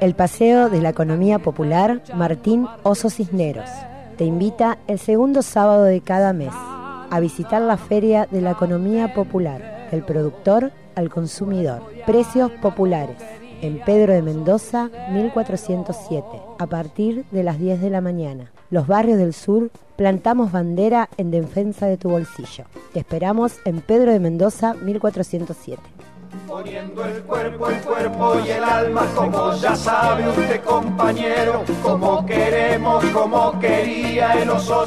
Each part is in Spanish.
El Paseo de la Economía Popular Martín Oso Cisneros te invita el segundo sábado de cada mes a visitar la Feria de la Economía Popular, del productor al consumidor. Precios populares en Pedro de Mendoza 1407, a partir de las 10 de la mañana. Los barrios del sur plantamos bandera en defensa de tu bolsillo. Te esperamos en Pedro de Mendoza 1407. Poniendo el cuerpo, el cuerpo y el alma, como ya sabe usted compañero, como queremos, como quería el oso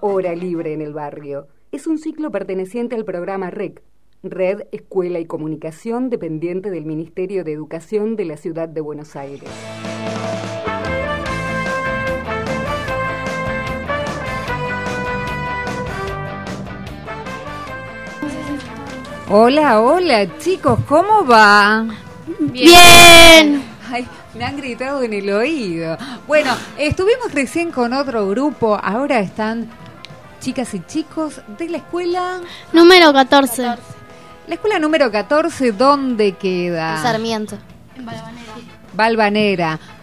Hora Libre en el Barrio es un ciclo perteneciente al programa REC, Red Escuela y Comunicación dependiente del Ministerio de Educación de la Ciudad de Buenos Aires. Hola, hola chicos, ¿cómo va? Bien. Ay, me han gritado en el oído. Bueno, estuvimos recién con otro grupo, ahora están chicas y chicos de la escuela... Número 14. La escuela número 14, ¿dónde queda? Sarmiento. Balvanera.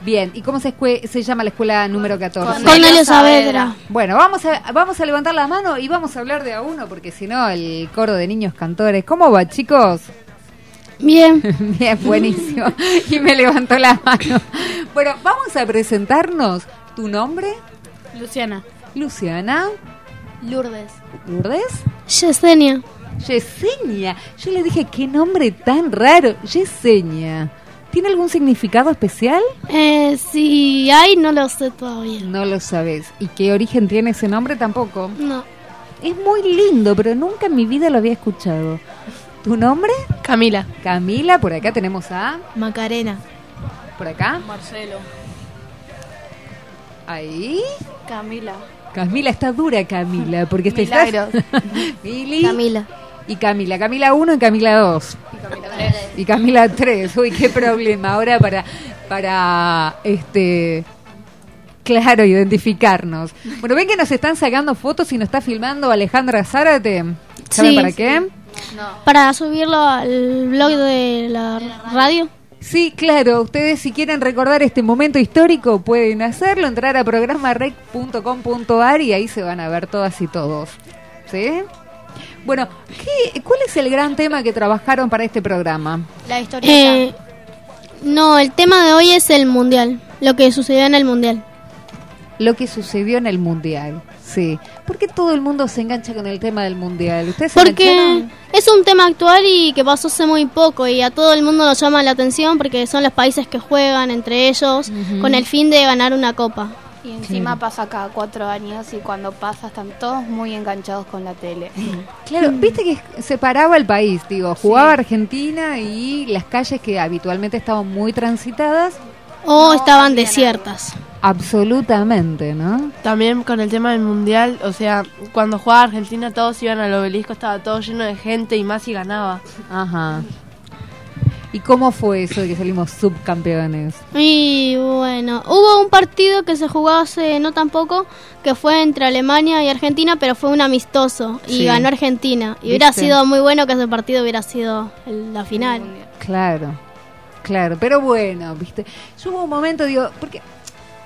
Bien, ¿y cómo se, se llama la escuela número 14? Cornelio Saavedra. Bueno, vamos a, vamos a levantar la mano y vamos a hablar de a uno, porque si no, el coro de niños cantores. ¿Cómo va, chicos? Bien. Bien, buenísimo. Y me levantó la mano. Bueno, vamos a presentarnos. ¿Tu nombre? Luciana. Luciana. Lourdes. ¿Lourdes? Yesenia. Yesenia. Yo le dije, qué nombre tan raro. Yesenia. ¿Tiene algún significado especial? Eh, si hay, no lo sé todavía. No lo sabes. ¿Y qué origen tiene ese nombre tampoco? No. Es muy lindo, pero nunca en mi vida lo había escuchado. ¿Tu nombre? Camila. Camila, por acá tenemos a... Macarena. Por acá. Marcelo. Ahí. Camila. Camila, está dura Camila, porque este Milagros. Mili. Camila. Y Camila. Camila 1 y Camila 2. Y Camila 3. Uy, qué problema. Ahora para, para, este, claro, identificarnos. Bueno, ven que nos están sacando fotos y nos está filmando Alejandra Zárate. ¿Saben Sí. para qué? Para subirlo al blog de la radio. Sí, claro, ustedes si quieren recordar este momento histórico pueden hacerlo, entrar a programarec.com.ar y ahí se van a ver todas y todos. ¿Sí? Bueno, ¿qué, ¿cuál es el gran tema que trabajaron para este programa? La historia. no, el tema de hoy es el mundial. Lo que sucedió en el mundial. Lo que sucedió en el Mundial. Sí. ¿Por qué todo el mundo se engancha con el tema del Mundial? ¿Ustedes se Porque engancharon? es un tema actual y que pasó hace muy poco y a todo el mundo nos llama la atención porque son los países que juegan entre ellos con el fin de ganar una copa. Y encima pasa cada cuatro años y cuando pasa están todos muy enganchados con la tele. Claro, viste que separaba el país, digo, jugaba Argentina y las calles que habitualmente estaban muy transitadas, O estaban desiertas. absolutamente, ¿no? También con el tema del mundial, o sea, cuando jugaba Argentina todos iban al obelisco, estaba todo lleno de gente y más y ganaba. Ajá. ¿Y cómo fue eso de que salimos subcampeones? Y bueno, hubo un partido que se jugó hace no tan poco, que fue entre Alemania y Argentina, pero fue un amistoso y Sí. ganó Argentina. Y hubiera sido muy bueno que ese partido hubiera sido el- la final. Claro, claro, pero bueno, viste. Yo hubo un momento, digo, porque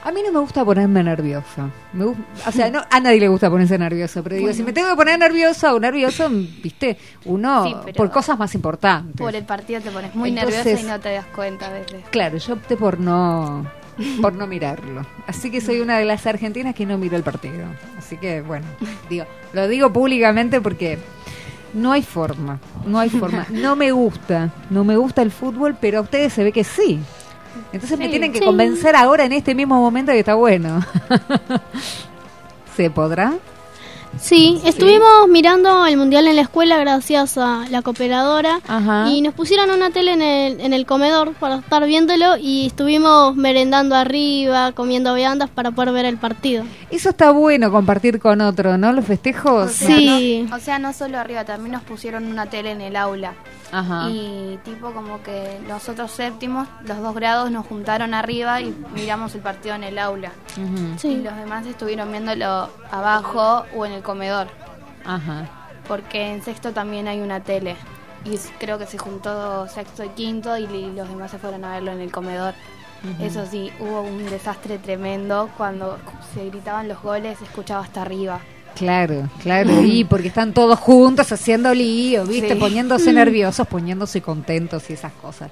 a mí no me gusta ponerme nerviosa. Me o sea, no, a nadie le gusta ponerse nervioso, pero digo, si me tengo que poner nerviosa o nervioso, viste, uno Sí, por cosas más importantes. Por el partido te pones muy Entonces- nerviosa y no te das cuenta a veces. Claro, yo opté por no por no mirarlo. Así que soy una de las argentinas que no miró el partido. Así que bueno, digo, lo digo públicamente porque no hay forma, no hay forma. No me gusta, no me gusta el fútbol, pero a ustedes se ve que sí. Entonces me tienen que Sí. convencer ahora en este mismo momento de que está bueno. ¿Se podrá? Sí, estuvimos mirando el mundial en la escuela gracias a la cooperadora Ajá. y nos pusieron una tele en el, en el comedor para estar viéndolo y estuvimos merendando arriba, comiendo viandas para poder ver el partido. Eso está bueno compartir con otro, ¿no? Los festejos. O sea, Sí. no- o sea, no solo arriba, también nos pusieron una tele en el aula. Ajá. Y tipo como que nosotros séptimos, los dos grados nos juntaron arriba y miramos el partido en el aula. Y Sí. los demás estuvieron viéndolo abajo o en el comedor. Ajá. porque en sexto también hay una tele. Y creo que se juntó sexto y quinto y los demás se fueron a verlo en el comedor. Eso sí, hubo un desastre tremendo. Cuando se gritaban los goles, se escuchaba hasta arriba. Claro, claro, y porque están todos juntos haciendo lío, ¿viste? Sí. Poniéndose nerviosos, poniéndose contentos y esas cosas.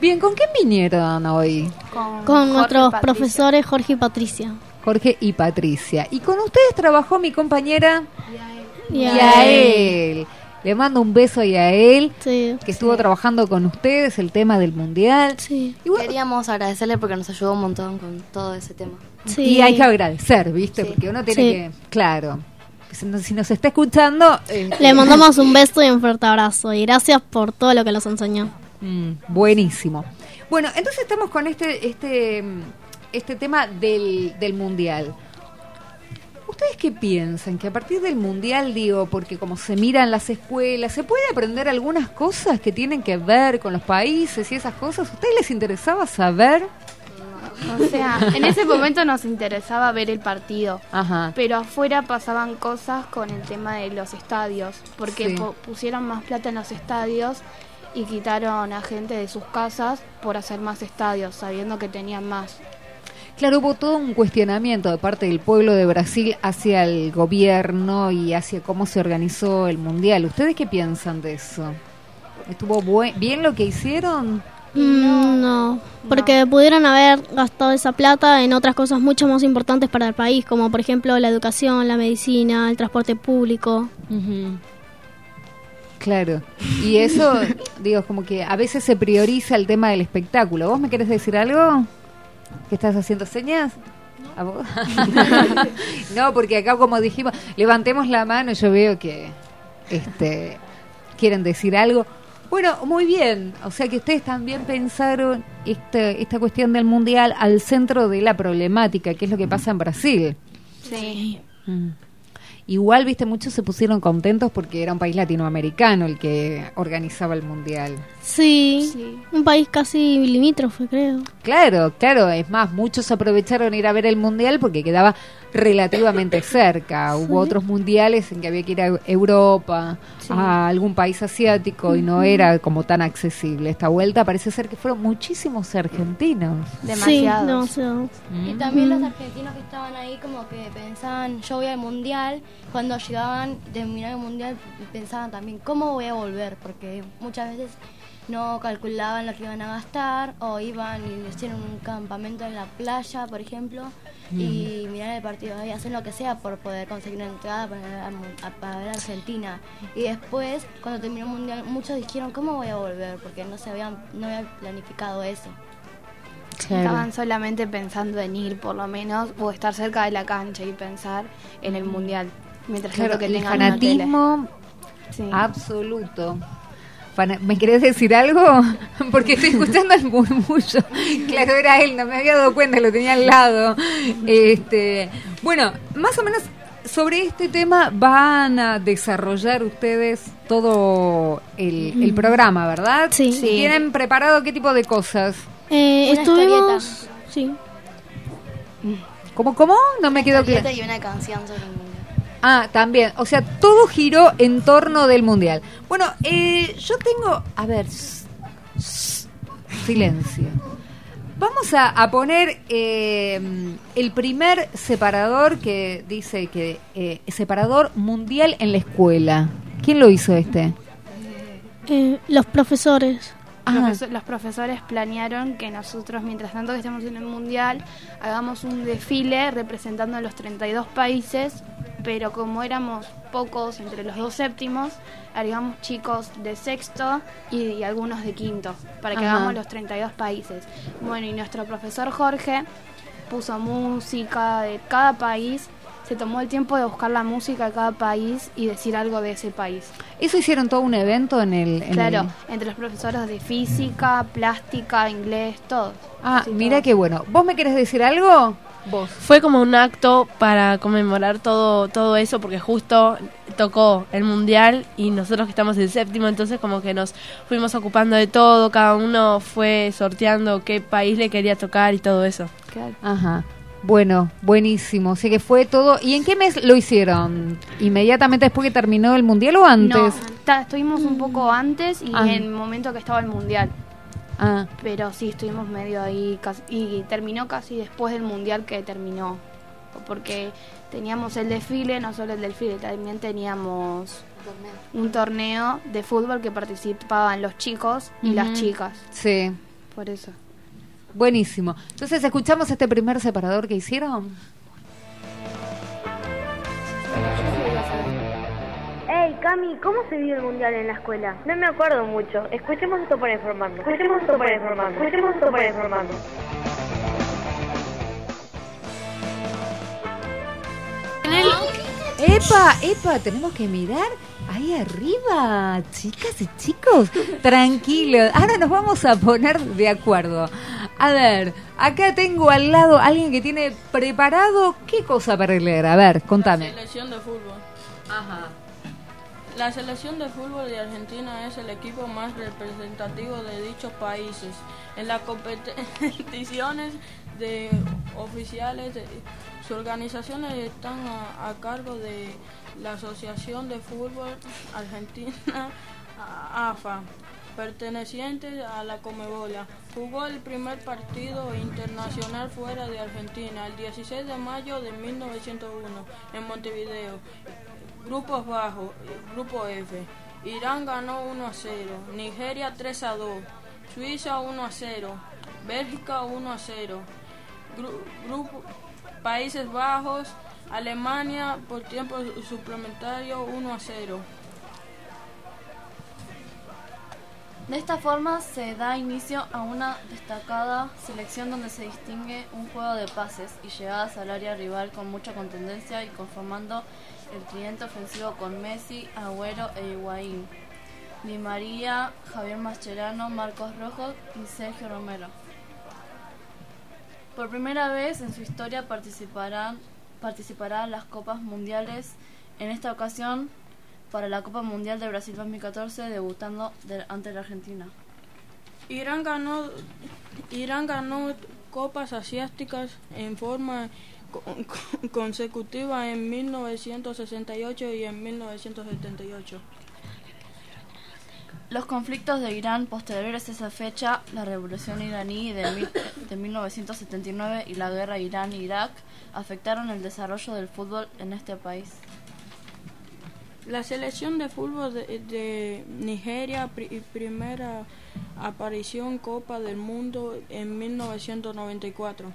Bien, ¿con quién vinieron hoy? Con, Con nuestros Patricia. profesores Jorge y Patricia. Jorge y Patricia. Y con ustedes trabajó mi compañera Y a Yael. Le mando un beso a Yael, Sí, que estuvo trabajando con ustedes el tema del mundial. sí, Y, bueno, Queríamos agradecerle porque nos ayudó un montón con todo ese tema. sí. y hay que agradecer, ¿viste? Sí. Porque uno tiene Sí. que, claro, si nos, está escuchando... eh, Le mandamos un beso y un fuerte abrazo. Y gracias por todo lo que nos enseñó. Mm, buenísimo. Bueno, entonces estamos con este este este tema del, del mundial. ¿Ustedes qué piensan? Que a partir del mundial, digo, porque como se miran las escuelas, ¿se puede aprender algunas cosas que tienen que ver con los países y esas cosas? ¿A ustedes les interesaba saber? O sea, en ese momento nos interesaba ver el partido. Ajá. Pero afuera pasaban cosas con el tema de los estadios, porque Sí. po- pusieron más plata en los estadios y quitaron a gente de sus casas por hacer más estadios, sabiendo que tenían más. Claro, hubo todo un cuestionamiento de parte del pueblo de Brasil hacia el gobierno y hacia cómo se organizó el mundial. ¿Ustedes qué piensan de eso? ¿Estuvo bien lo que hicieron? Mm, no, porque pudieron haber gastado esa plata en otras cosas mucho más importantes para el país, como por ejemplo la educación, la medicina, el transporte público. Claro. Y eso, digo, como que a veces se prioriza el tema del espectáculo. ¿Vos me querés decir algo? ¿Que estás haciendo señas? ¿A vos? no, porque acá como dijimos, levantemos la mano, yo veo que este quieren decir algo. Bueno, muy bien. O sea que ustedes también pensaron esta, esta cuestión del mundial al centro de la problemática, que es lo que pasa en Brasil. Sí. Mm. Igual, viste, muchos se pusieron contentos porque era un país latinoamericano el que organizaba el mundial. Sí, Sí. un país casi limítrofe, creo. Claro, claro, es más, muchos aprovecharon ir a ver el mundial porque quedaba relativamente cerca. Hubo otros mundiales en que había que ir a Europa, a algún país asiático y no era como tan accesible. Esta vuelta parece ser que fueron muchísimos argentinos. Demasiados. Sí. Y también los argentinos que estaban ahí como que pensaban, yo voy al mundial, cuando llegaban mirar el mundial pensaban también, ¿cómo voy a volver? Porque muchas veces no calculaban lo que iban a gastar o iban y hicieron un campamento en la playa, por ejemplo, y mirar el partido y hacen lo que sea por poder conseguir una entrada para, ver a Mu- a- para ver a Argentina. Y después, cuando terminó el mundial, muchos dijeron, ¿cómo voy a volver? Porque no se habían, no habían planificado eso. Estaban solamente pensando en ir, por lo menos, o estar cerca de la cancha y pensar en el mundial. Mientras Claro, tanto que el tengan una tele. fanatismo Sí. absoluto. ¿Me querés decir algo? Porque estoy escuchando el murmullo. Claro, era él, no me había dado cuenta, lo tenía al lado. Este, bueno, más o menos sobre este tema van a desarrollar ustedes todo el, el programa, ¿verdad? Sí. Sí. ¿Tienen preparado qué tipo de cosas? Eh, Una estuvimos... Sí. ¿Cómo, cómo? No me quedó claro. y una canción sobre. Ah, también. O sea, todo giró en torno del mundial. Bueno, eh, yo tengo. A ver. silencio. Vamos a, a poner eh, el primer separador que dice que. eh, separador mundial en la escuela. ¿Quién lo hizo este? Eh, los profesores. Ah, los profesores planearon que nosotros, mientras tanto que estemos en el Mundial, hagamos un desfile representando a los 32 países, pero como éramos pocos entre los dos séptimos, agregamos chicos de sexto y, y algunos de quinto, para que Ajá. hagamos los 32 países. Bueno, y nuestro profesor Jorge puso música de cada país, se tomó el tiempo de buscar la música de cada país y decir algo de ese país. eso hicieron todo un evento en el. en Claro, el- entre los profesores de física, plástica, inglés, todos. Ah, Sí, mira qué bueno. ¿Vos me querés decir algo? Vos. Fue como un acto para conmemorar todo todo eso porque justo tocó el mundial y nosotros que estamos en séptimo entonces como que nos fuimos ocupando de todo, cada uno fue sorteando qué país le quería tocar y todo eso. Claro. Ajá. Bueno, buenísimo. O sea que fue todo. ¿Y en qué mes lo hicieron? ¿Inmediatamente después que terminó el mundial o antes? No, estuvimos un poco antes y Ah. en el momento que estaba el mundial. Ah, Pero sí, estuvimos medio ahí casi- y terminó casi después del mundial que terminó. Porque teníamos el desfile, no solo el desfile, también teníamos un torneo de fútbol que participaban los chicos y las chicas. sí. Por eso. Buenísimo. Entonces, ¿escuchamos este primer separador que hicieron? Hey, Cami, ¿cómo se vive el mundial en la escuela? No me acuerdo mucho. Escuchemos esto para informarnos. Escuchemos esto para informarnos. Escuchemos esto para informarnos. Epa, epa, tenemos que mirar ahí arriba, chicas y chicos. Tranquilos, ahora nos vamos a poner de acuerdo. A ver, acá tengo al lado alguien que tiene preparado qué cosa para leer. A ver, contame. Selección de fútbol. Ajá. La selección de fútbol de Argentina es el equipo más representativo de dichos países. En las competiciones de oficiales, eh, sus organizaciones están a, cargo de la Asociación de Fútbol Argentina, AFA, perteneciente a la Comebola. Jugó el primer partido internacional fuera de Argentina el 16 de mayo de 1901 en Montevideo. Grupos bajos, grupo F. Irán ganó 1 a 0, Nigeria 3 a 2, Suiza 1 a 0, Bélgica 1 a 0, Gru- grupo Países Bajos, Alemania por tiempo suplementario 1 a 0. De esta forma se da inicio a una destacada selección donde se distingue un juego de pases y llegadas al área rival con mucha contundencia y conformando el cliente ofensivo con Messi, Agüero e Higuaín, Di María, Javier Mascherano, Marcos Rojo y Sergio Romero. Por primera vez en su historia participarán participarán las Copas Mundiales, en esta ocasión para la Copa Mundial de Brasil 2014, debutando de- ante la Argentina. Irán ganó, Irán ganó copas asiáticas en forma co- co- consecutiva en 1968 y en 1978. Los conflictos de Irán posteriores a esa fecha, la revolución iraní de, mil- de 1979 y la guerra Irán-Irak, afectaron el desarrollo del fútbol en este país. La selección de fútbol de, de Nigeria, pri- primera aparición Copa del Mundo en 1994.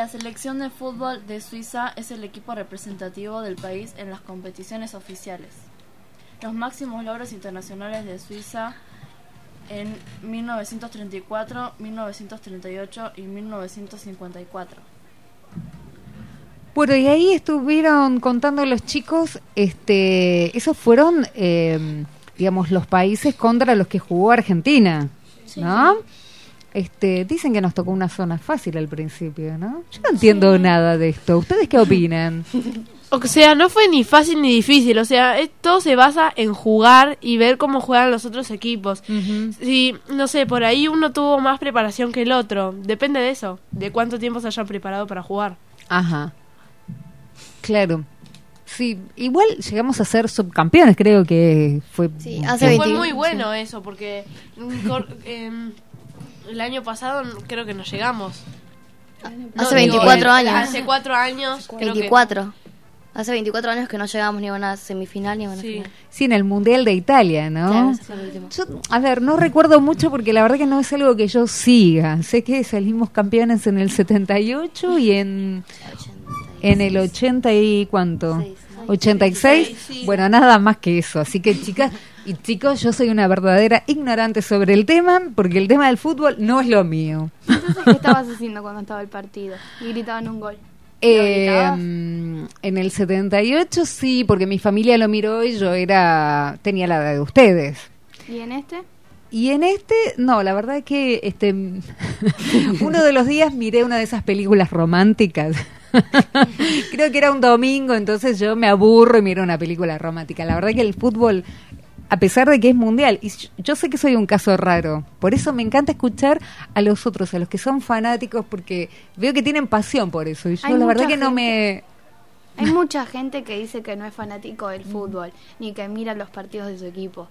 La selección de fútbol de Suiza es el equipo representativo del país en las competiciones oficiales. Los máximos logros internacionales de Suiza en 1934, 1938 y 1954. Bueno, y ahí estuvieron contando los chicos, este, esos fueron, eh, digamos, los países contra los que jugó Argentina, ¿no? Este, dicen que nos tocó una zona fácil al principio, ¿no? Yo no entiendo nada de esto. ¿Ustedes qué opinan? O sea, no fue ni fácil ni difícil. O sea, es- todo se basa en jugar y ver cómo juegan los otros equipos. Si, no sé, por ahí uno tuvo más preparación que el otro. Depende de eso, de cuánto tiempo se hayan preparado para jugar. Ajá. Claro. Sí, igual llegamos a ser subcampeones, creo que fue. Sí, Fue 20 muy bueno eso, porque mm, em, el año pasado creo que nos llegamos. Hace No, digo, 24 eh, años. Hace cuatro años. creo que- 24. Hace 24 años que no llegamos ni a una semifinal ni a una Sí. final. Sí, en el Mundial de Italia, ¿no? Claro. Yo, a ver, no recuerdo mucho porque la verdad que no es algo que yo siga. Sé que salimos campeones en el 78 y en, en el 80 y cuánto. Seis, ¿no? 86. Sí. Bueno, nada más que eso. Así que chicas y chicos, yo soy una verdadera ignorante sobre el tema porque el tema del fútbol no es lo mío. Entonces, ¿qué estabas haciendo cuando estaba el partido? Y gritaban un gol. ¿Lo Eh, en el 78 sí, porque mi familia lo miró y yo era tenía la edad de ustedes. ¿Y en este? Y en este, no, la verdad es que este uno de los días miré una de esas películas románticas. Creo que era un domingo, entonces yo me aburro y miro una película romántica. La verdad que el fútbol a pesar de que es mundial. Y yo- sé que soy un caso raro, por eso me encanta escuchar a los otros, a los que son fanáticos, porque veo que tienen pasión por eso. Y yo Hay la verdad que no me... Hay mucha gente que dice que no es fanático del fútbol, ni que mira los partidos de su equipo.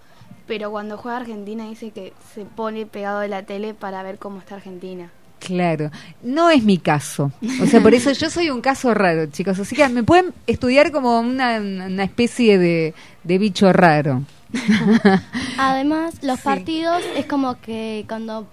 Pero cuando juega Argentina dice que se pone pegado de la tele para ver cómo está Argentina. Claro, no es mi caso. O sea, por eso yo soy un caso raro, chicos. Así que me pueden estudiar como una, una especie de, de bicho raro. Además, los Sí. partidos es como que cuando,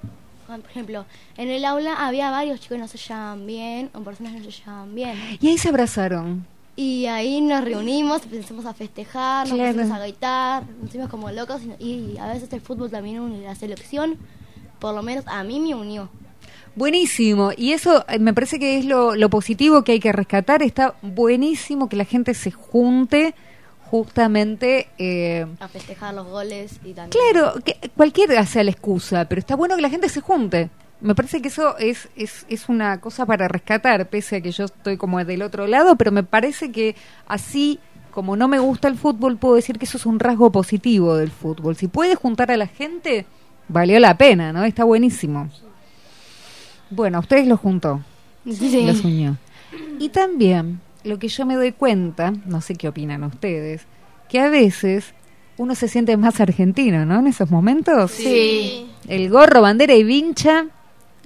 por ejemplo, en el aula había varios chicos que no se llevaban bien o personas que no se llevaban bien. Y ahí se abrazaron. Y ahí nos reunimos, empezamos a festejar, nos pusimos a gritar, nos hicimos como locos y, y a veces el fútbol también une la selección, por lo menos a mí me unió. Buenísimo. Y eso eh, me parece que es lo, lo positivo que hay que rescatar. Está buenísimo que la gente se junte justamente... eh, A festejar los goles y también... Claro, que cualquiera sea la excusa, pero está bueno que la gente se junte. Me parece que eso es, es, es una cosa para rescatar, pese a que yo estoy como del otro lado, pero me parece que así, como no me gusta el fútbol, puedo decir que eso es un rasgo positivo del fútbol. Si puede juntar a la gente, valió la pena, ¿no? Está buenísimo. Bueno, a ustedes los juntó, Sí. los unió. Y también, lo que yo me doy cuenta, no sé qué opinan ustedes, que a veces uno se siente más argentino, ¿no? En esos momentos. Sí. El gorro, bandera y vincha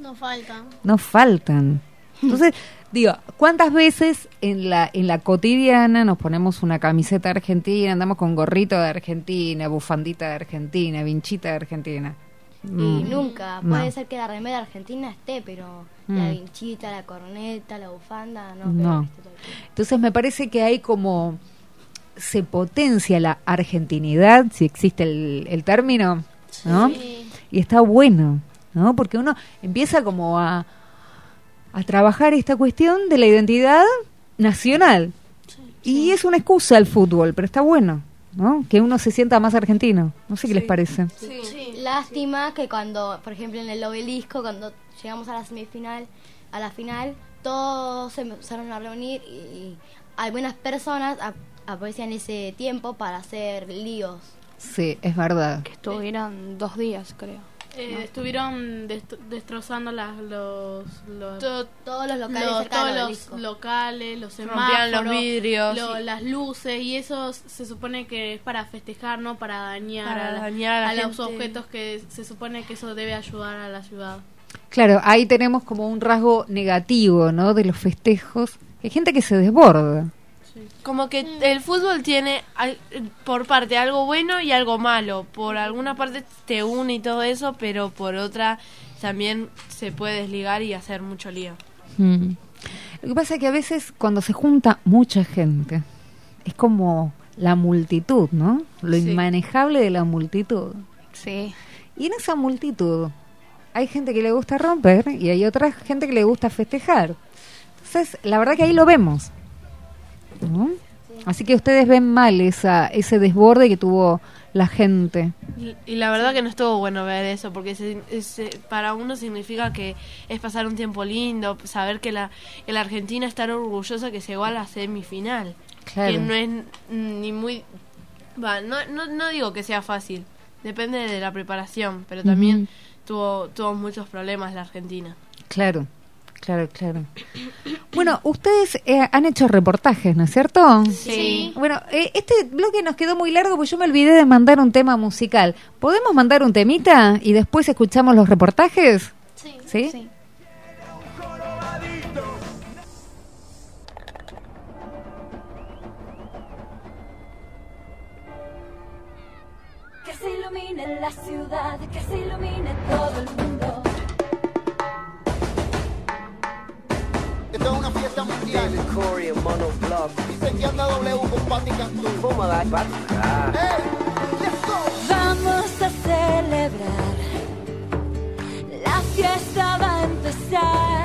No falta. no faltan. Entonces, digo, ¿cuántas veces en la, en la cotidiana nos ponemos una camiseta argentina, andamos con gorrito de Argentina, bufandita de Argentina, vinchita de Argentina? Y Mm, nunca, no. puede ser que la remera argentina esté, pero la Mm. vinchita, la corneta, la bufanda, no. No. tiempo. Entonces me parece que hay como se potencia la argentinidad, si existe el, el término, ¿no? Y está bueno, ¿no? Porque uno empieza como a, a trabajar esta cuestión de la identidad nacional. Y es una excusa el fútbol, pero está bueno, ¿no? Que uno se sienta más argentino. No sé qué les parece. Lástima que cuando, por ejemplo, en el obelisco, cuando llegamos a la semifinal, a la final, todos se empezaron a reunir y algunas personas ap- aparecían ese tiempo para hacer líos. Sí, es verdad. Estuvieron dos días, creo. Eh, Estuvieron dest- destrozando las, los, los, To- todos los locales los- todos los locales, los semáforos, los vidrios, lo- sí. las luces y eso se supone que es para festejar, no para dañar, Para a, dañar a a los objetos que se supone que eso debe ayudar a la ciudad. Claro, ahí tenemos como un rasgo negativo, ¿no? De los festejos. Hay gente que se desborda. Como que el fútbol tiene al- por parte algo bueno y algo malo. Por alguna parte te une y todo eso, pero por otra también se puede desligar y hacer mucho lío. Mm. Lo que pasa es que a veces cuando se junta mucha gente, es como la multitud, ¿no? Lo Sí. inmanejable de la multitud. Sí. Y en esa multitud hay gente que le gusta romper y hay otra gente que le gusta festejar. Entonces, la verdad que ahí lo vemos. ¿No? Así que ustedes ven mal esa, ese desborde que tuvo la gente. Y, y la verdad que no estuvo bueno ver eso, porque se- se- para uno significa que es pasar un tiempo lindo, saber que la, que la Argentina está orgullosa que llegó a la semifinal. Claro. Que no es ni muy... Va, no, no, no digo que sea fácil, depende de la preparación, pero también tuvo, tuvo muchos problemas la Argentina. Claro, claro, claro. Bueno, ustedes eh, han hecho reportajes, ¿no es cierto? Sí. Bueno, eh, este bloque nos quedó muy largo porque yo me olvidé de mandar un tema musical. ¿Podemos mandar un temita y después escuchamos los reportajes? Sí. ¿Sí? Sí. Que se ilumine la ciudad, que se ilumine todo el mundo. Dice que anda W con Patti Cantú. ¡Ey! ¡Let's go! Vamos a celebrar. La fiesta va a empezar.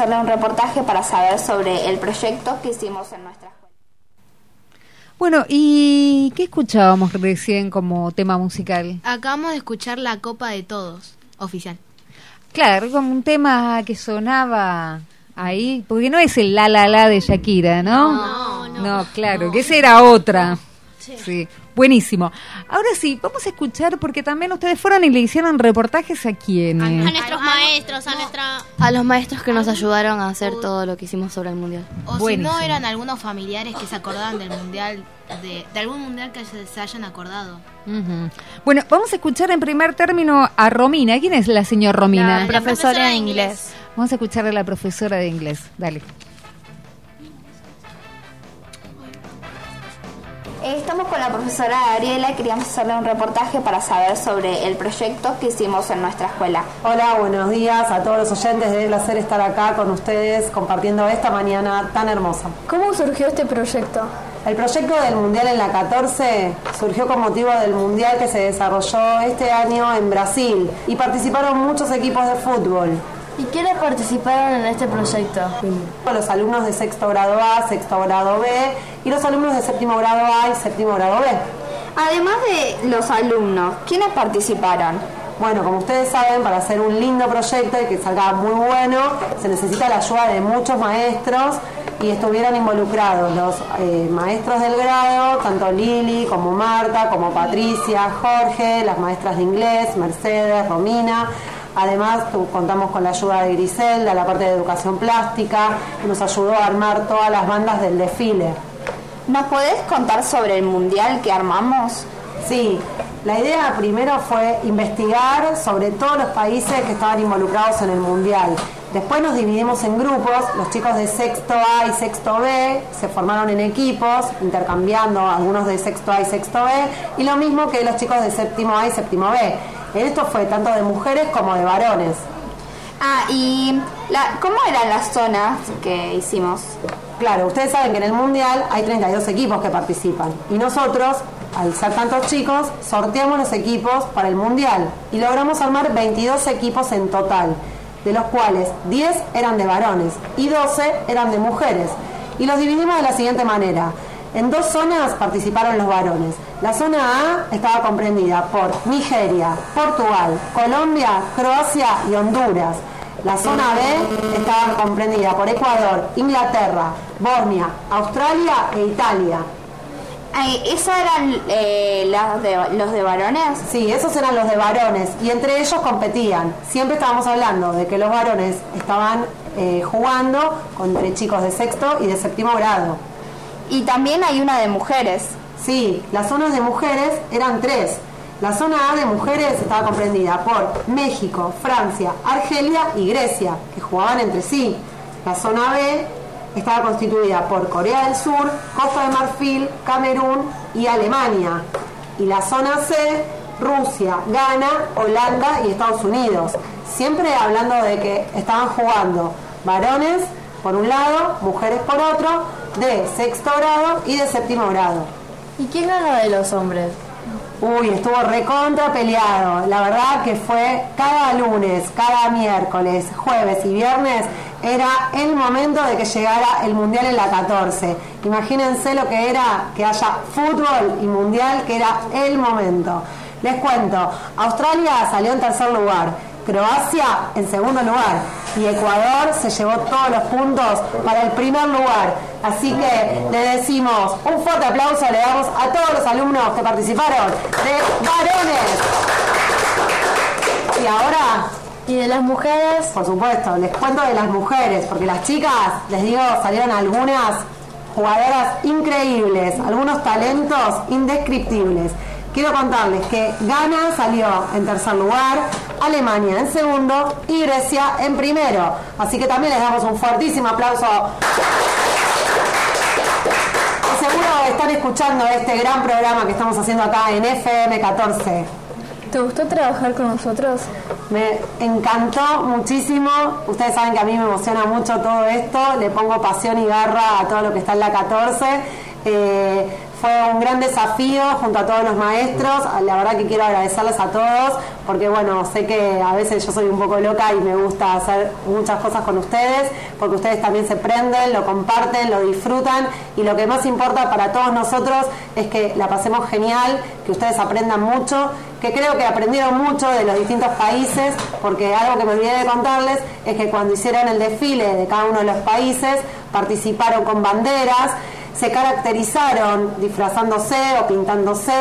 Hacerle un reportaje para saber sobre el proyecto que hicimos en nuestra escuela. Bueno, ¿y qué escuchábamos recién como tema musical? Acabamos de escuchar La Copa de Todos, oficial. Claro, como un tema que sonaba ahí, porque no es el la la la de Shakira, ¿no? No, no. claro, que esa era otra. Sí. Buenísimo. Ahora sí, vamos a escuchar, porque también ustedes fueron y le hicieron reportajes a quiénes. A nuestros maestros, a nuestra... A los maestros que nos ayudaron a hacer todo lo que hicimos sobre el mundial. O Buenísimo. si no, eran algunos familiares que se acordaban del mundial, de, de algún mundial que se, se hayan acordado. Ujú. Bueno, vamos a escuchar en primer término a Romina. ¿Quién es la señora Romina? La profesora de inglés. Vamos a escuchar a la profesora de inglés. Dale. Estamos con la profesora Gabriela, queríamos hacerle un reportaje para saber sobre el proyecto que hicimos en nuestra escuela. Hola, buenos días a todos los oyentes. Es un placer estar acá con ustedes compartiendo esta mañana tan hermosa. ¿Cómo surgió este proyecto? El proyecto del Mundial en la 14 surgió con motivo del Mundial que se desarrolló este año en Brasil y participaron muchos equipos de fútbol. ¿Y quiénes participaron en este proyecto? Los alumnos de sexto grado A, sexto grado B y los alumnos de séptimo grado A y séptimo grado B. Además de los alumnos, ¿quiénes participaron? Bueno, como ustedes saben, para hacer un lindo proyecto y que salga muy bueno, se necesita la ayuda de muchos maestros y estuvieron involucrados los eh, maestros del grado, tanto Lili como Marta, como Patricia, Jorge, las maestras de inglés, Mercedes, Romina. Además, contamos con la ayuda de Griselda, la parte de educación plástica, que nos ayudó a armar todas las bandas del desfile. ¿Nos podés contar sobre el mundial que armamos? Sí, la idea primero fue investigar sobre todos los países que estaban involucrados en el Mundial. Después nos dividimos en grupos, los chicos de sexto A y sexto B se formaron en equipos, intercambiando algunos de sexto A y sexto B, y lo mismo que los chicos de séptimo A y séptimo B. Esto fue tanto de mujeres como de varones. Ah, y la, ¿cómo eran las zonas que hicimos? Claro, ustedes saben que en el Mundial hay 32 equipos que participan y nosotros, al ser tantos chicos, sorteamos los equipos para el Mundial y logramos armar 22 equipos en total, de los cuales 10 eran de varones y 12 eran de mujeres. Y los dividimos de la siguiente manera. En dos zonas participaron los varones. La zona A estaba comprendida por Nigeria, Portugal, Colombia, Croacia y Honduras. La zona B estaba comprendida por Ecuador, Inglaterra, Bosnia, Australia e Italia. ¿Esos eran eh, las de, los de varones? Sí, esos eran los de varones y entre ellos competían. Siempre estábamos hablando de que los varones estaban eh, jugando entre chicos de sexto y de séptimo grado. Y también hay una de mujeres. Sí, las zonas de mujeres eran tres. La zona A de mujeres estaba comprendida por México, Francia, Argelia y Grecia, que jugaban entre sí. La zona B estaba constituida por Corea del Sur, Costa de Marfil, Camerún y Alemania. Y la zona C, Rusia, Ghana, Holanda y Estados Unidos. Siempre hablando de que estaban jugando varones por un lado, mujeres por otro, de sexto grado y de séptimo grado. ¿Y quién ganó de los hombres? Uy, estuvo recontra peleado. La verdad que fue cada lunes, cada miércoles, jueves y viernes era el momento de que llegara el mundial en la 14. Imagínense lo que era que haya fútbol y mundial, que era el momento. Les cuento, Australia salió en tercer lugar, Croacia en segundo lugar, y Ecuador se llevó todos los puntos para el primer lugar. Así que le decimos un fuerte aplauso, le damos a todos los alumnos que participaron de varones. Y ahora... ¿Y de las mujeres? Por supuesto, les cuento de las mujeres, porque las chicas, les digo, salieron algunas jugadoras increíbles, algunos talentos indescriptibles. Quiero contarles que Ghana salió en tercer lugar, Alemania en segundo y Grecia en primero. Así que también les damos un fuertísimo aplauso. Y seguro están escuchando este gran programa que estamos haciendo acá en FM 14. ¿Te gustó trabajar con nosotros? Me encantó muchísimo. Ustedes saben que a mí me emociona mucho todo esto. Le pongo pasión y garra a todo lo que está en la 14. Eh, fue un gran desafío junto a todos los maestros. La verdad que quiero agradecerles a todos porque, bueno, sé que a veces yo soy un poco loca y me gusta hacer muchas cosas con ustedes porque ustedes también se prenden, lo comparten, lo disfrutan y lo que más importa para todos nosotros es que la pasemos genial, que ustedes aprendan mucho que creo que aprendieron mucho de los distintos países, porque algo que me olvidé de contarles es que cuando hicieron el desfile de cada uno de los países, participaron con banderas, se caracterizaron disfrazándose o pintándose,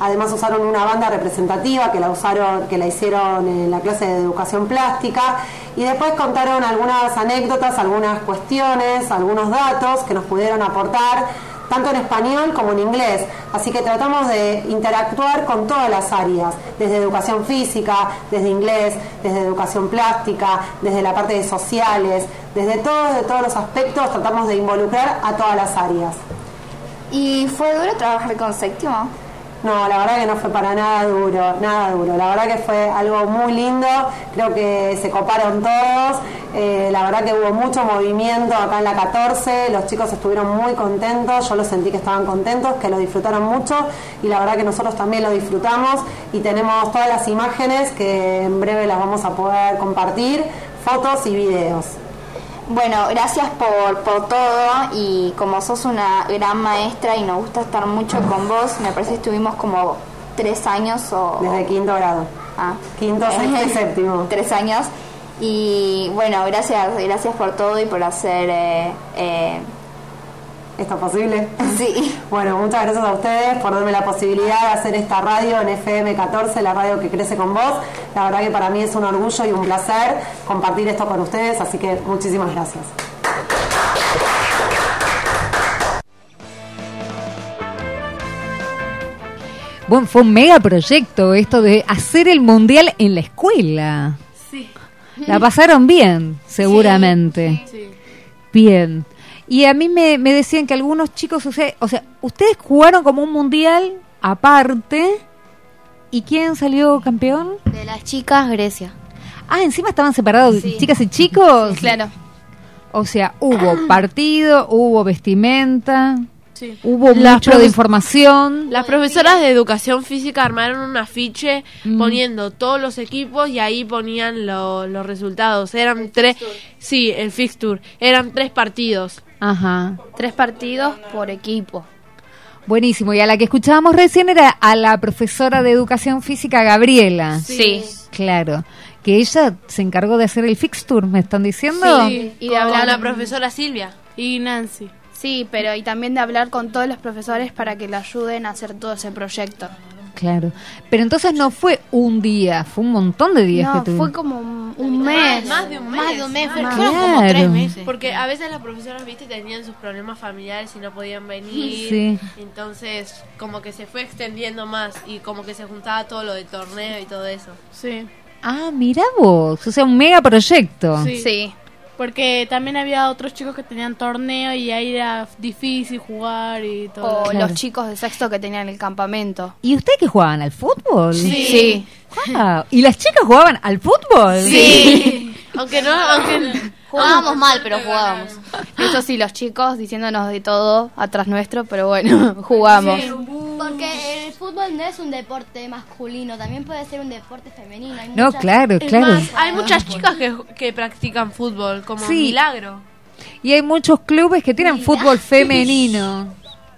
además usaron una banda representativa que la usaron, que la hicieron en la clase de educación plástica, y después contaron algunas anécdotas, algunas cuestiones, algunos datos que nos pudieron aportar tanto en español como en inglés. Así que tratamos de interactuar con todas las áreas, desde educación física, desde inglés, desde educación plástica, desde la parte de sociales, desde todos, de todos los aspectos tratamos de involucrar a todas las áreas. ¿Y fue duro trabajar con séptimo? No, la verdad que no fue para nada duro, nada duro. La verdad que fue algo muy lindo, creo que se coparon todos. Eh, la verdad que hubo mucho movimiento acá en la 14, los chicos estuvieron muy contentos, yo los sentí que estaban contentos, que lo disfrutaron mucho y la verdad que nosotros también lo disfrutamos y tenemos todas las imágenes que en breve las vamos a poder compartir, fotos y videos. Bueno, gracias por, por todo y como sos una gran maestra y nos gusta estar mucho con vos, me parece que estuvimos como tres años o... Desde quinto grado. Ah. Quinto, sexto y séptimo. Tres años. Y bueno, gracias, gracias por todo y por hacer... Eh, eh, ¿Esto posible? Sí. Bueno, muchas gracias a ustedes por darme la posibilidad de hacer esta radio en FM 14, la radio que crece con vos. La verdad que para mí es un orgullo y un placer compartir esto con ustedes, así que muchísimas gracias. Bueno, fue un mega proyecto esto de hacer el mundial en la escuela. Sí. La pasaron bien, seguramente. Bien. Y a mí me, me decían que algunos chicos, o sea, o sea, ustedes jugaron como un mundial aparte. ¿Y quién salió campeón? De las chicas, Grecia. Ah, encima estaban separados chicas y chicos. Claro. O sea, hubo partido, hubo vestimenta, Sí. hubo Las mucho de información. Las profesoras de educación física armaron un afiche Mm. poniendo todos los equipos y ahí ponían lo- los resultados. Eran tres, sí, el fixture. Eran tres partidos. Ajá. Tres partidos por equipo. Buenísimo. Y a la que escuchábamos recién era a la profesora de educación física, Gabriela. Sí. Claro. Que ella se encargó de hacer el fixture, ¿me están diciendo? Sí, y de Con hablar la profesora Silvia. y Nancy. Sí, pero y también de hablar con todos los profesores para que le ayuden a hacer todo ese proyecto. Claro. Pero entonces no fue un día, fue un montón de días No, que fue como un, un mes. Más de un mes. Más de un mes, Más. fueron como Claro. tres meses. Porque a veces las profesoras, viste, tenían sus problemas familiares y no podían venir. Sí. Entonces, como que se fue extendiendo más y como que se juntaba todo lo de torneo y todo eso. Sí. Ah, mira vos, o sea, un mega proyecto. Sí. Porque también había otros chicos que tenían torneo y ahí era difícil jugar y todo. O Claro. los chicos de sexto que tenían el campamento. ¿Y ustedes que jugaban al fútbol? Sí. ¿Y las chicas jugaban al fútbol? Sí. aunque no, aunque Jugábamos mal, pero jugábamos. Eso sí, los chicos diciéndonos de todo atrás nuestro, pero bueno, jugamos. Porque el fútbol no es un deporte masculino, también puede ser un deporte femenino. Hay No, muchas- claro, claro. más, hay muchas chicas que, que practican fútbol, como Sí. Milagro. Y hay muchos clubes que tienen fútbol femenino.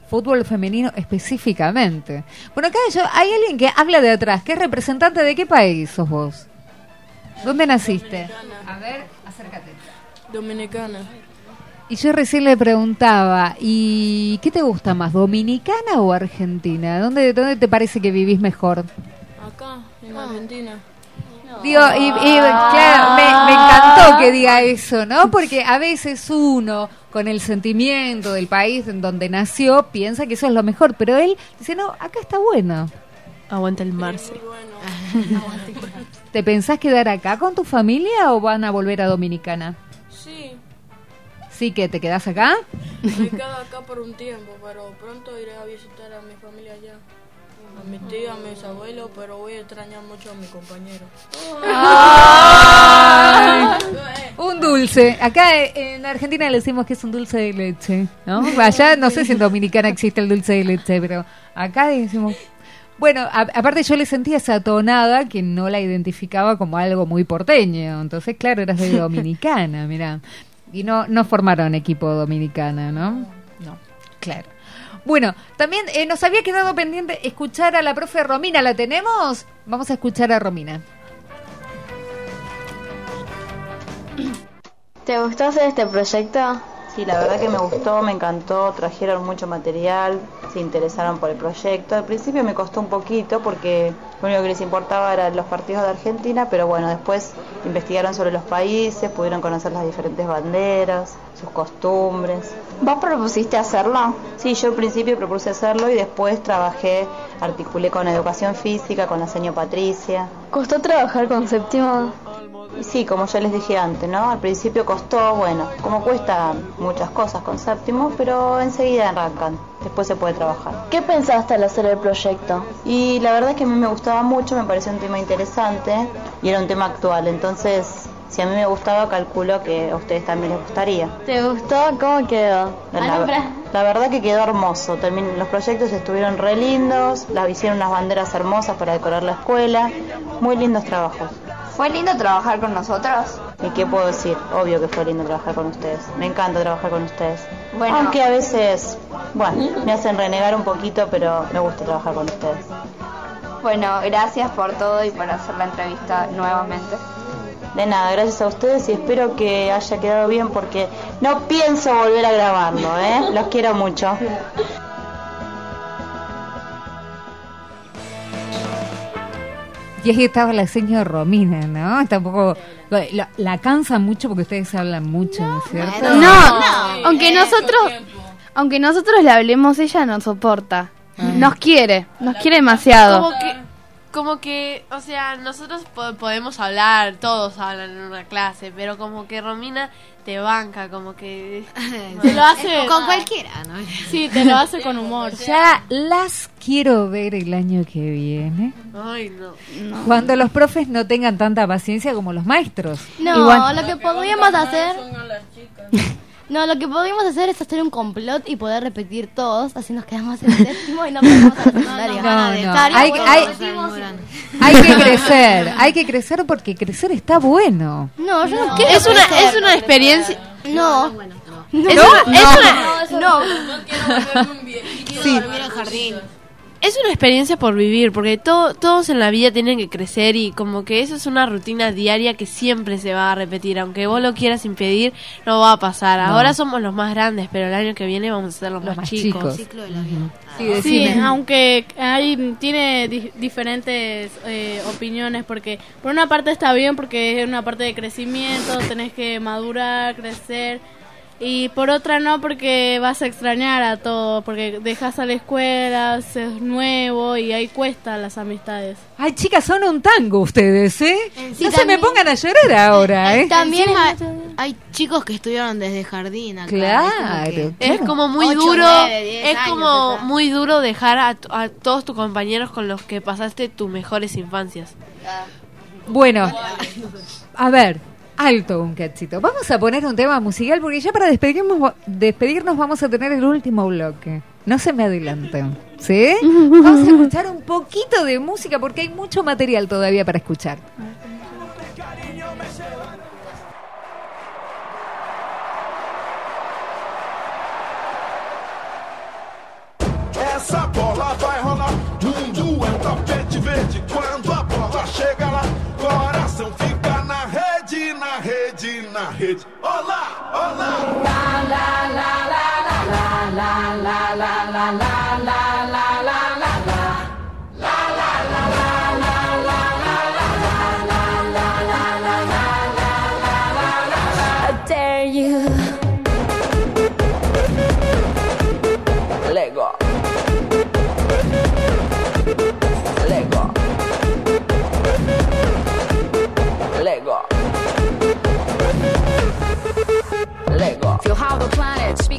Fútbol femenino específicamente. Bueno, acá yo, hay alguien que habla de atrás, que es representante de qué país sos vos. ¿Dónde naciste? A ver, Acércate. Dominicana. Y yo recién le preguntaba, ¿y qué te gusta más, dominicana o argentina? ¿Dónde, dónde te parece que vivís mejor? Acá, en Argentina. Digo, y, y, claro, me, me encantó que diga eso, ¿no? Porque a veces uno, con el sentimiento del país en donde nació, piensa que eso es lo mejor, pero él dice, no, acá está bueno. Aguanta el Marce. ¿Te pensás quedar acá con tu familia o van a volver a Dominicana? Sí, Sí, que te quedás acá. me quedo acá por un tiempo, pero pronto iré a visitar a mi familia allá. A mi tío, a mis abuelos, pero voy a extrañar mucho a mi compañero. Un dulce. Acá en Argentina le decimos que es un dulce de leche, ¿no? Allá no sé si en Dominicana existe el dulce de leche, pero acá decimos... Bueno, a- aparte yo le sentía esa tonada que no la identificaba como algo muy porteño. Entonces, claro, eras de Dominicana, mira. Y no, no formaron equipo Dominicana, ¿no? No, claro. Bueno, también eh, nos había quedado pendiente escuchar a la profe Romina. ¿La tenemos? Vamos a escuchar a Romina. ¿Te gustó hacer este proyecto? Sí, la verdad que me gustó, me encantó, trajeron mucho material, se interesaron por el proyecto. Al principio me costó un poquito porque lo único que les importaba eran los partidos de Argentina, pero bueno, después investigaron sobre los países, pudieron conocer las diferentes banderas, sus costumbres. ¿Vos propusiste hacerlo? Sí, yo al principio propuse hacerlo y después trabajé, articulé con educación física, con la señora Patricia. ¿Costó trabajar con séptimo? Y Sí, como ya les dije antes, ¿no? Al principio costó, bueno, como cuesta muchas cosas con séptimo, pero enseguida arrancan, después se puede trabajar. ¿Qué pensaste al hacer el proyecto? Y la verdad es que a mí me gustaba mucho, me pareció un tema interesante y era un tema actual, entonces si a mí me gustaba, calculo que a ustedes también les gustaría. ¿Te gustó? ¿Cómo quedó? La, la verdad que quedó hermoso, Termin- los proyectos estuvieron re lindos, las hicieron unas banderas hermosas para decorar la escuela, muy lindos trabajos. ¿Fue lindo trabajar con nosotros? ¿Y qué puedo decir? Obvio que fue lindo trabajar con ustedes. Me encanta trabajar con ustedes. Bueno. Aunque a veces, bueno, me hacen renegar un poquito, pero me gusta trabajar con ustedes. Bueno, gracias por todo y por hacer la entrevista nuevamente. De nada, gracias a ustedes y espero que haya quedado bien porque no pienso volver a grabarlo, ¿eh? Los quiero mucho. Y ahí estaba la señora Romina, ¿no? Está un poco... La, la cansa mucho porque ustedes hablan mucho, ¿no es cierto? No, aunque nosotros, aunque nosotros le hablemos, ella nos soporta. Nos quiere, nos quiere demasiado. Como que, como que, o sea, nosotros po- podemos hablar, todos hablan en una clase, pero como que Romina te banca, como que... Te lo hace- Con cualquiera, ¿no? Sí, te lo hace con humor. Ya las quiero ver el año que viene. Ay, no. Cuando los profes no tengan tanta paciencia como los maestros. No, Igual- lo que podríamos hacer. No, lo que podríamos hacer es hacer un complot y poder repetir todos, así nos quedamos en séptimo y no pasamos a la secundaria. No, no. Hay, hay- hay que crecer, hay que crecer porque crecer está bueno. No, yo no, No. quiero Es una- crecer. es una experiencia- No. No, Es no. una- No, una- no. Sí. dormir en jardín. Es una experiencia por vivir, porque to- todos en la vida tienen que crecer y como que eso es una rutina diaria que siempre se va a repetir, aunque vos lo quieras impedir, no va a pasar. No. Ahora somos los más grandes, pero el año que viene vamos a ser los, más, más chicos. chicos. Sí, decime. aunque hay, tiene di- diferentes eh, opiniones, porque por una parte está bien porque es una parte de crecimiento, tenés que madurar, crecer, y por otra no porque vas a extrañar a todos, porque dejas a la escuela, es nuevo y ahí cuesta las amistades. Ay, chicas, son un tango ustedes, ¿eh? Sí, no se me también- pongan a llorar ahora, ¿eh? También hay chicos que estudiaron desde jardín acá. Claro, Es como muy Ocho, duro, nueve, diez es años como muy duro dejar a, a todos tus compañeros con los que pasaste tus mejores infancias. Bueno, a ver, alto un cachito. Vamos a poner un tema musical porque ya para despedirnos, despedirnos vamos a tener el último bloque. No se me adelanten, ¿sí? Vamos a escuchar un poquito de música porque hay mucho material todavía para escuchar. hits. Hola, hola. La la la la la la la la la la la.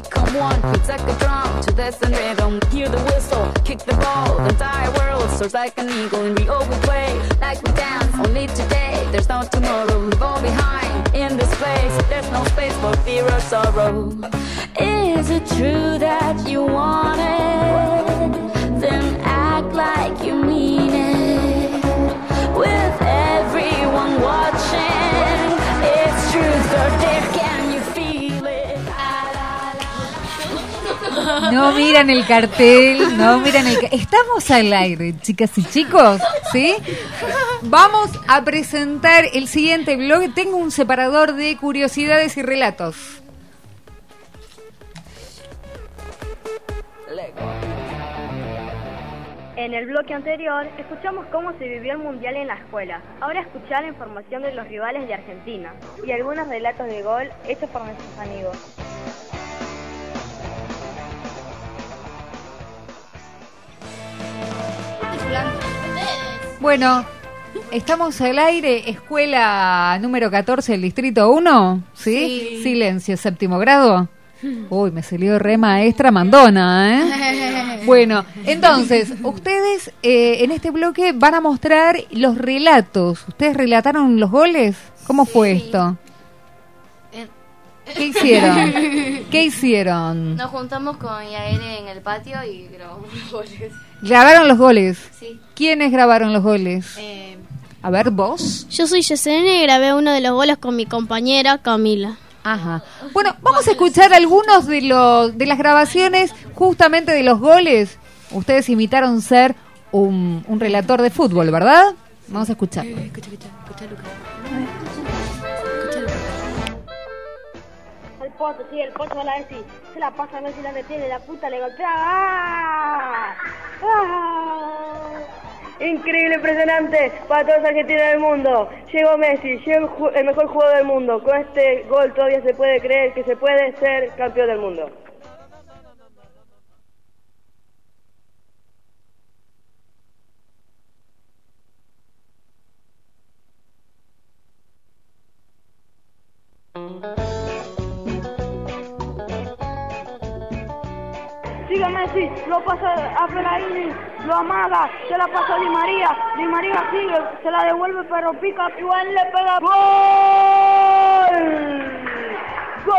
Become one. Beats like a drum to this and rhythm. Hear the whistle, kick the ball. The entire world soars like an eagle. And we all we play like we dance. Only today, there's no tomorrow. Leave all behind in this place. There's no space for fear or sorrow. Is it true that you want it? Then act like you mean it. With everyone watching, No miran el cartel, no miran el ca- Estamos al aire, chicas y chicos, ¿sí? Vamos a presentar el siguiente blog. Tengo un separador de curiosidades y relatos. En el bloque anterior escuchamos cómo se vivió el Mundial en la escuela. Ahora escuchar la información de los rivales de Argentina y algunos relatos de gol hechos por nuestros amigos. Bueno, estamos al aire, escuela número 14 del distrito 1, ¿sí? Sí. Silencio, séptimo grado. Uy, me salió re maestra mandona, ¿eh? Bueno, entonces, ustedes eh, en este bloque van a mostrar los relatos. ¿Ustedes relataron los goles? ¿Cómo fue esto? ¿Qué hicieron? ¿Qué hicieron? Nos juntamos con Yael en el patio y grabamos los goles. ¿Grabaron los goles? Sí. ¿Quiénes grabaron los goles? Eh, A ver, vos. Yo soy Yesenia y grabé uno de los goles con mi compañera Camila. Ajá. Bueno, vamos a escuchar algunos de los de las grabaciones justamente de los goles. Ustedes imitaron ser un, un relator de fútbol, ¿verdad? Vamos a escuchar. El sí, el poto va a decir. Se la pasa a Messi, la detiene, la puta le golpea. ¡Ah! ¡Ah! Increíble, impresionante para todos los argentinos del mundo. Llegó Messi, llegó el mejor jugador del mundo. Con este gol todavía se puede creer que se puede ser campeón del mundo. Sigue Messi, lo pasa a Fellaini, lo amaga, se la pasa a Di María, Di María sigue, se la devuelve pero pica, igual le pega ¡Gol! ¡Gol!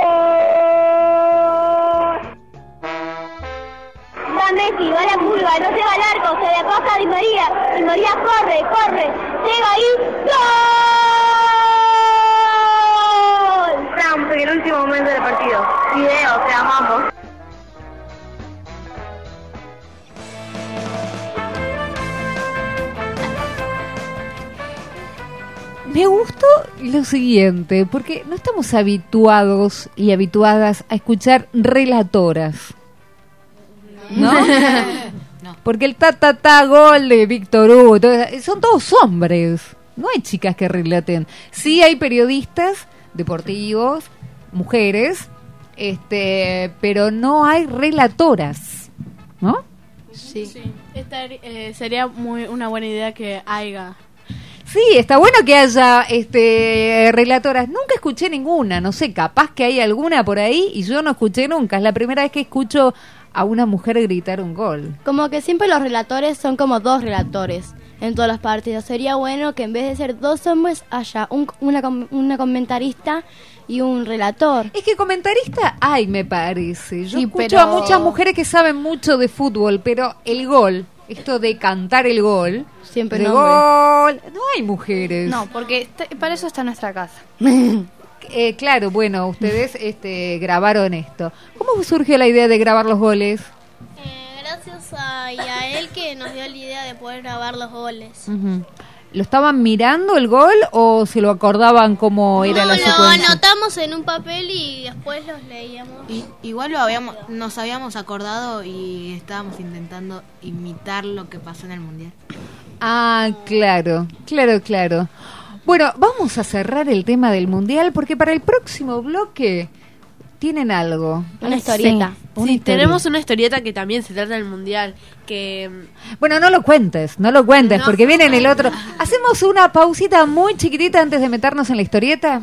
Va Messi, va la curva, no se va al arco, se le pasa a Di María, Di María corre, corre, llega ahí, ¡Gol! En el último momento del partido. Video, te amamos. Me gustó lo siguiente, porque no estamos habituados y habituadas a escuchar relatoras. ¿No? Porque el ta ta ta gol de Víctor Hugo, todo son todos hombres. No hay chicas que relaten. Sí hay periodistas deportivos, mujeres, este, pero no hay relatoras, ¿no? Sí. Esta eh, sería muy una buena idea que haya. Sí, está bueno que haya este relatoras. Nunca escuché ninguna, no sé, capaz que hay alguna por ahí y yo no escuché nunca. Es la primera vez que escucho a una mujer gritar un gol. Como que siempre los relatores son como dos relatores en todas las partidas. Sería bueno que en vez de ser dos hombres haya un- una, una comentarista y un relator. Es que comentarista hay, me parece. Yo Sí, escucho pero- a muchas mujeres que saben mucho de fútbol, pero el gol, esto de cantar el gol, Siempre nombre. gol, no hay mujeres. No, porque para eso está nuestra casa. Eh, claro, bueno, ustedes este, grabaron esto. ¿Cómo surgió la idea de grabar los goles? Gracias a Yael que nos dio la idea de poder grabar los goles. Ujú. ¿Lo estaban mirando el gol o se lo acordaban cómo era no, la lo secuencia? anotamos en un papel y después los leíamos. Y- igual lo habíamos, nos habíamos acordado y estábamos intentando imitar lo que pasó en el mundial. Ah, claro, claro, claro. Bueno, vamos a cerrar el tema del mundial porque para el próximo bloque tienen algo. Una historieta. Sí, una Sí, historieta. tenemos una historieta que también se trata del mundial. Que Bueno, no lo cuentes, no lo cuentes No. porque viene en el otro. Hacemos una pausita muy chiquitita antes de meternos en la historieta.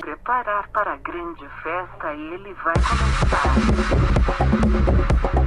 Preparar para a grande festa e ele vai começar. Ole,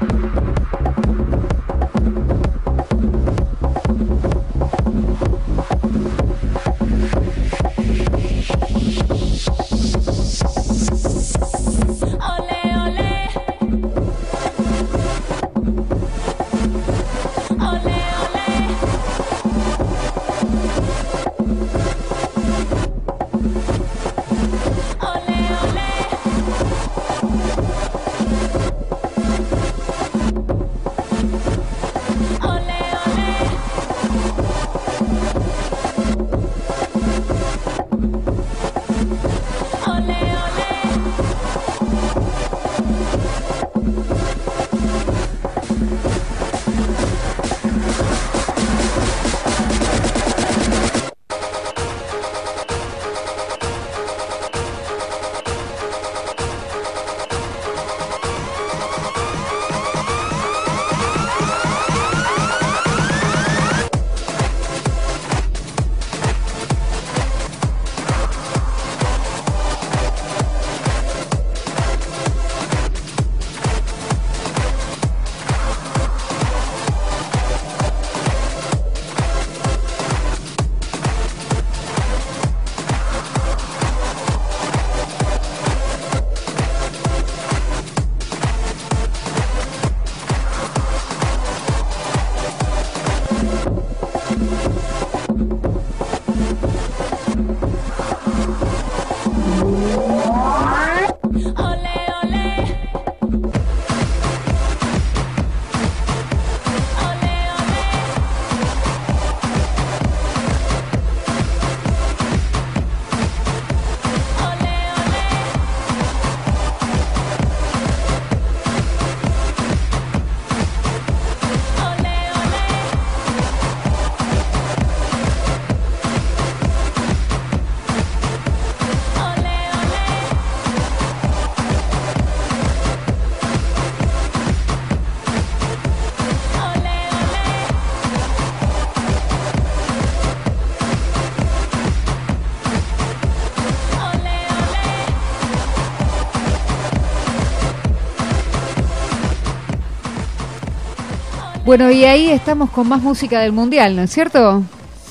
Bueno, y ahí estamos con más música del mundial, ¿no es cierto?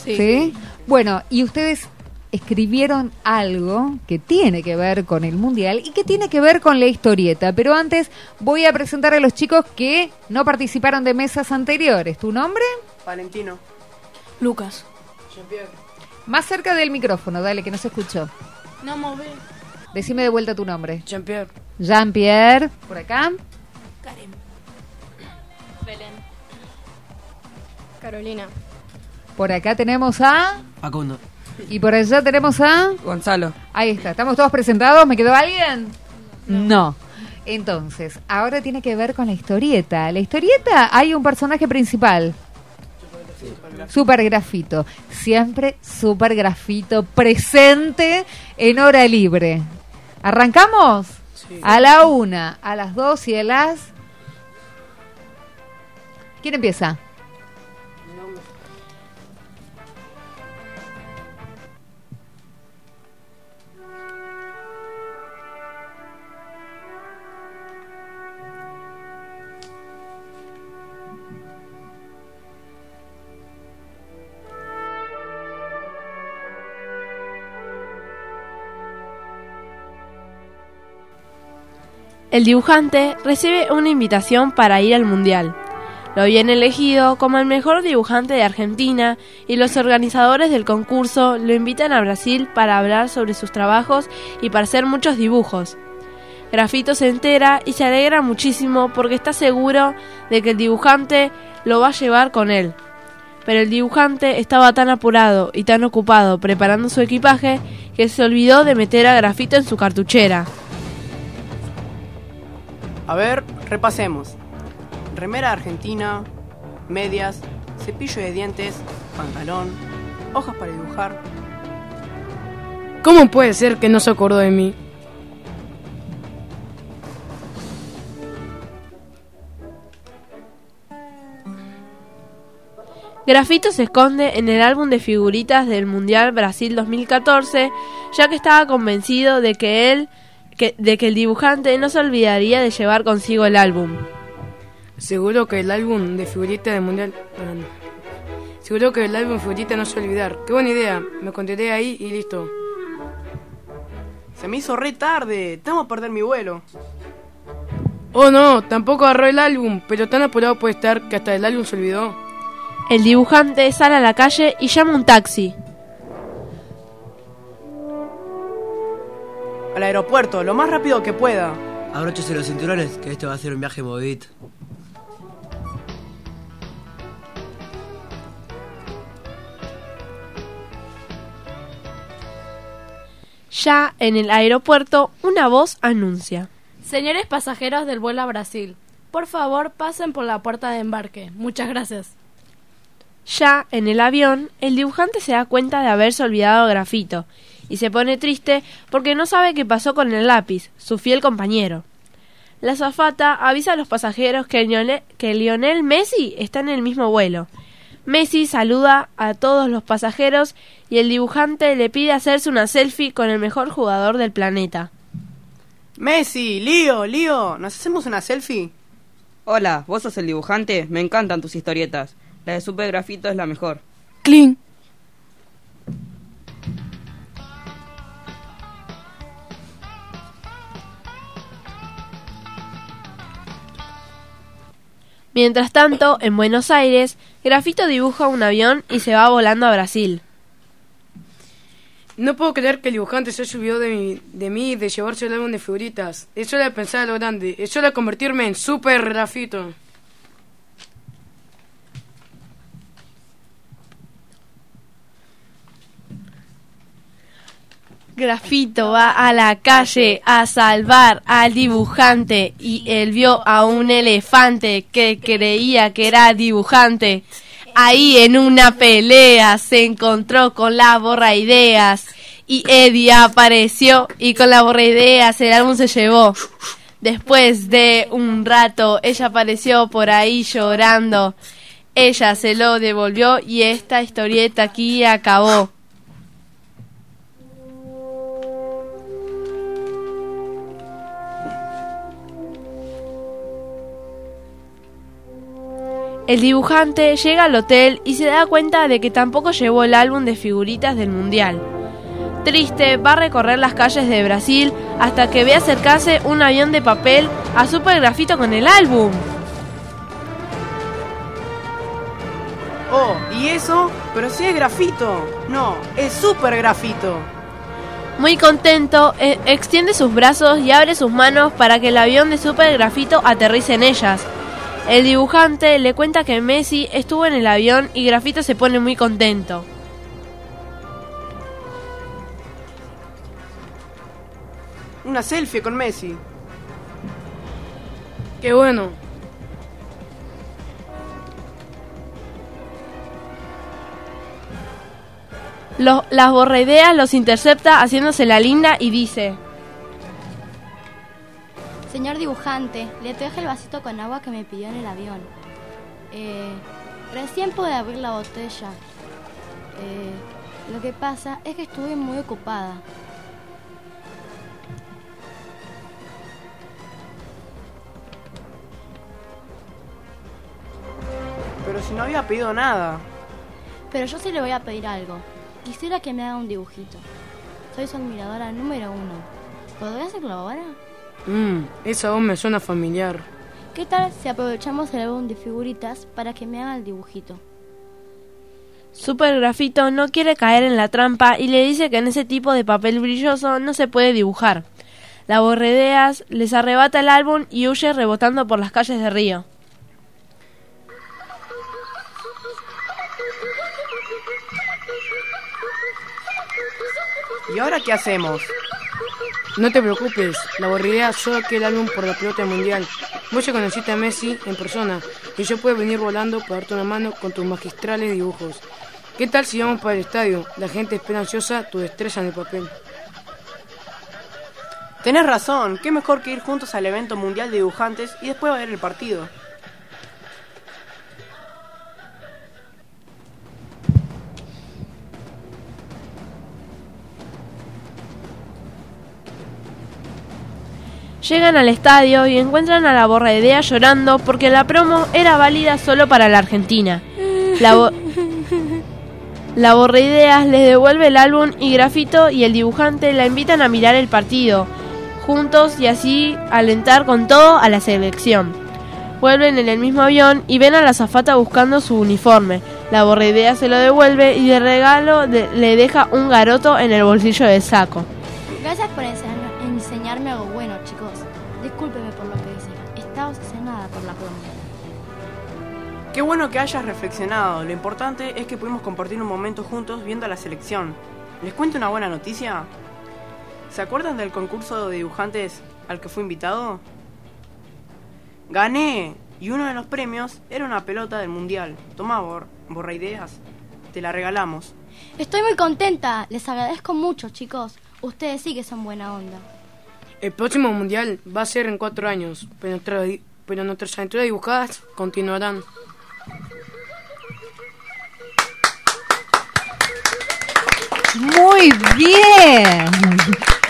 Sí. Bueno, y ustedes escribieron algo que tiene que ver con el mundial y que tiene que ver con la historieta. Pero antes voy a presentar a los chicos que no participaron de mesas anteriores. ¿Tu nombre? Valentino. Lucas. Más cerca del micrófono, dale, que no se escuchó. No move. Decime de vuelta tu nombre. Jean-Pierre. Jean-Pierre, por acá. Karen. Belén. Carolina. Por acá tenemos a... Facundo. Y por allá tenemos a... Gonzalo. Ahí está, ¿estamos todos presentados? ¿Me quedó alguien? No. Entonces, ahora tiene que ver con la historieta. La historieta hay un personaje principal. Super grafito. Siempre super grafito presente en hora libre. ¿Arrancamos? A la una, a las dos y a las... ¿Quién empieza? El dibujante recibe una invitación para ir al mundial. Lo habían elegido como el mejor dibujante de Argentina y los organizadores del concurso lo invitan a Brasil para hablar sobre sus trabajos y para hacer muchos dibujos. Grafito se entera y se alegra muchísimo porque está seguro de que el dibujante lo va a llevar con él. pero el dibujante estaba tan apurado y tan ocupado preparando su equipaje que se olvidó de meter a grafito en su cartuchera. A ver, repasemos. Remera argentina, medias, cepillo de dientes, pantalón, hojas para dibujar. ¿Cómo puede ser que no se acordó de mí? Grafito se esconde en el álbum de figuritas del Mundial Brasil 2014, ya que estaba convencido de que él que- de que el dibujante no se olvidaría de llevar consigo el álbum. Seguro que el álbum de figuritas del mundial. Seguro que el álbum de figuritas no se olvidar. Qué buena idea. Me contenté ahí y listo. Se me hizo re tarde, tengo que perder mi vuelo. Oh no, tampoco agarró el álbum, pero tan apurado puede estar que hasta el álbum se olvidó. El dibujante sale a la calle y llama un taxi. Al aeropuerto, lo más rápido que pueda. Abróchese los cinturones, que este va a ser un viaje movidito. Ya en el aeropuerto, una voz anuncia. Señores pasajeros del vuelo a Brasil, por favor pasen por la puerta de embarque. Muchas gracias. Ya en el avión, el dibujante se da cuenta de haberse olvidado grafito y se pone triste porque no sabe qué pasó con el lápiz, su fiel compañero. La azafata avisa a los pasajeros que Lionel, que Lionel Messi está en el mismo vuelo. Messi saluda a todos los pasajeros y el dibujante le pide hacerse una selfie con el mejor jugador del planeta. Messi, Lío, Lío, ¿nos hacemos una selfie? Hola, ¿vos sos el dibujante? Me encantan tus historietas. La de Super Grafito es la mejor. ¡Clean! Mientras tanto, en Buenos Aires, Grafito dibuja un avión y se va volando a Brasil. No puedo creer que el dibujante se olvidado de mí, de mí de llevarse el álbum de figuritas. Es hora de pensar a lo grande. Es hora convertirme en super grafito. Grafito va a la calle a salvar al dibujante y él vio a un elefante que creía que era dibujante. Ahí en una pelea se encontró con la borra ideas y Eddie apareció y con la borra ideas el álbum se llevó. Después de un rato ella apareció por ahí llorando. Ella se lo devolvió y esta historieta aquí acabó. El dibujante llega al hotel y se da cuenta de que tampoco llevó el álbum de figuritas del mundial. Triste, va a recorrer las calles de Brasil hasta que ve acercarse un avión de papel a Super Grafito con el álbum. Oh, ¿y eso? Pero si es grafito. No, es super grafito. Muy contento, eh, extiende sus brazos y abre sus manos para que el avión de Super Grafito aterrice en ellas. El dibujante le cuenta que Messi estuvo en el avión y Grafito se pone muy contento. Una selfie con Messi. ¡Qué bueno! Las borreideas los intercepta haciéndose la linda y dice... Señor dibujante, le traje el vasito con agua que me pidió en el avión. Eh, recién pude abrir la botella. Eh, lo que pasa es que estuve muy ocupada. Pero si no había pedido nada. Pero yo sí le voy a pedir algo. Quisiera que me haga un dibujito. Soy su admiradora número uno. ¿Podría hacerlo ahora? Mmm, esa voz me suena familiar. ¿Qué tal si aprovechamos el álbum de figuritas para que me haga el dibujito? Super Grafito no quiere caer en la trampa y le dice que en ese tipo de papel brilloso no se puede dibujar. La borredeas, les arrebata el álbum y huye rebotando por las calles de Río. ¿Y ahora qué hacemos? No te preocupes, la borridea solo que el álbum por la pelota mundial. Vos ya conociste a Messi en persona y yo puedo venir volando para darte una mano con tus magistrales dibujos. ¿Qué tal si vamos para el estadio? La gente espera ansiosa tu destreza en el papel. Tenés razón, qué mejor que ir juntos al evento mundial de dibujantes y después ver el partido. Llegan al estadio y encuentran a la borraidea llorando porque la promo era válida solo para la Argentina. La, bo- la borraidea les devuelve el álbum y Grafito y el dibujante la invitan a mirar el partido juntos y así alentar con todo a la selección. Vuelven en el mismo avión y ven a la zafata buscando su uniforme. La borraidea se lo devuelve y de regalo de- le deja un garoto en el bolsillo del saco. Gracias por enseñar- enseñarme algo bueno, chicos. Discúlpeme por lo que hice. Estaba obsesionada por la promo. Qué bueno que hayas reflexionado. Lo importante es que pudimos compartir un momento juntos viendo a la selección. ¿Les cuento una buena noticia? ¿Se acuerdan del concurso de dibujantes al que fui invitado? Gané y uno de los premios era una pelota del mundial. Toma, bor borra ideas. Te la regalamos. Estoy muy contenta. Les agradezco mucho, chicos. Ustedes sí que son buena onda. El próximo mundial va a ser en cuatro años, pero, pero nuestras aventuras dibujadas continuarán. Muy bien.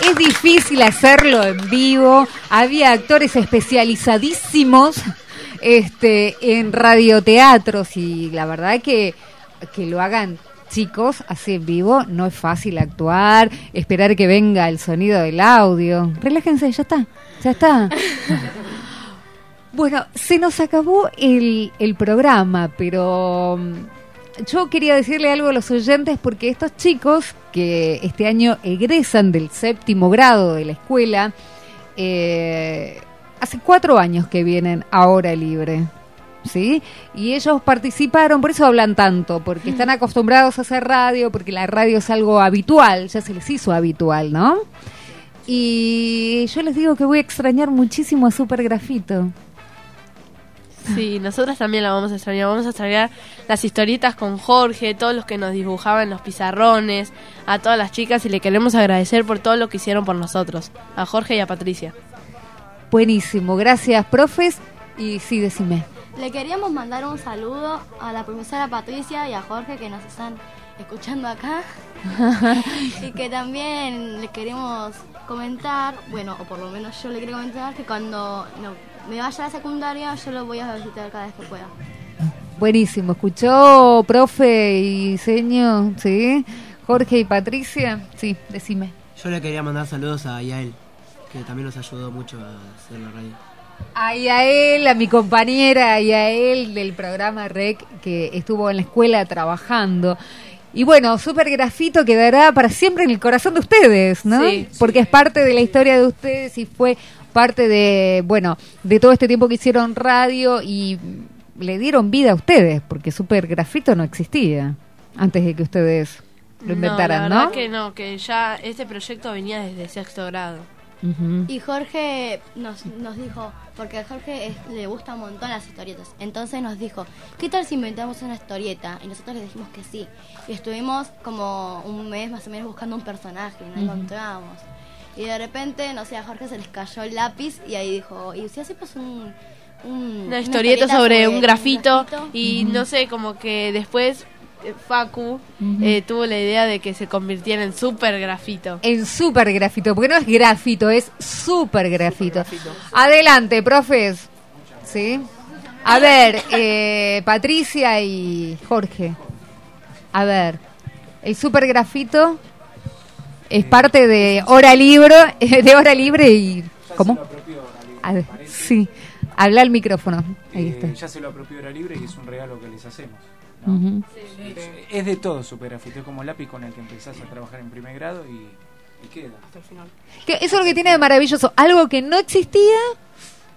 Es difícil hacerlo en vivo. Había actores especializadísimos este, en radioteatros y la verdad que, que lo hagan chicos así en vivo no es fácil actuar, esperar que venga el sonido del audio. Relájense, ya está, ya está. Bueno, se nos acabó el, el programa, pero mm, yo quería decirle algo a los oyentes porque estos chicos que este año egresan del séptimo grado de la escuela, eh, hace cuatro años que vienen a Hora Libre. ¿Sí? Y ellos participaron, por eso hablan tanto, porque están acostumbrados a hacer radio, porque la radio es algo habitual, ya se les hizo habitual, ¿no? Y yo les digo que voy a extrañar muchísimo a Super Grafito. Sí, nosotras también la vamos a extrañar. Vamos a extrañar las historietas con Jorge, todos los que nos dibujaban los pizarrones, a todas las chicas y le queremos agradecer por todo lo que hicieron por nosotros, a Jorge y a Patricia. Buenísimo, gracias, profes. Y sí, decime. Le queríamos mandar un saludo a la profesora Patricia y a Jorge que nos están escuchando acá. y que también le queremos comentar, bueno, o por lo menos yo le quiero comentar que cuando no, me vaya a la secundaria yo lo voy a visitar cada vez que pueda. Buenísimo, ¿escuchó, profe y seño? ¿Sí? Jorge y Patricia, sí, decime. Yo le quería mandar saludos a Yael, que también nos ayudó mucho a hacer la radio. Ay, a él, a mi compañera y a él del programa REC que estuvo en la escuela trabajando. Y bueno, Super Grafito quedará para siempre en el corazón de ustedes, ¿no? Sí. Porque es parte de la historia de ustedes y fue parte de, bueno, de todo este tiempo que hicieron radio y le dieron vida a ustedes, porque Super Grafito no existía antes de que ustedes lo inventaran, la ¿no? verdad que no, que ya este proyecto venía desde sexto grado. Y Jorge nos, nos dijo, porque a Jorge es- le gustan un montón las historietas, entonces nos dijo, ¿qué tal si inventamos una historieta? Y nosotros le dijimos que sí. Y estuvimos como un mes más o menos buscando un personaje y no Ujú. encontrábamos. Y de repente, no sé, a Jorge se les cayó el lápiz y ahí dijo, ¿y si hacemos un... un- Una historieta sobre un grafito y no sé, como que después eh, Facu eh, tuvo la idea de que se convirtiera en super grafito. En super grafito, porque no es grafito, es super grafito. Adelante, profes. ¿Sí? A ver, eh, Patricia y Jorge. A ver, el super grafito es parte de hora libre, de hora libre y ¿cómo? A ver, sí. Habla al micrófono. Ahí Eh, está. ya se lo apropió Hora Libre y es un regalo que les hacemos. Es, es de todo Supergrafito, es como lápiz con el que empezás a trabajar en primer grado y, y queda. Hasta el final. Que eso es lo que tiene de maravilloso. Algo que no existía,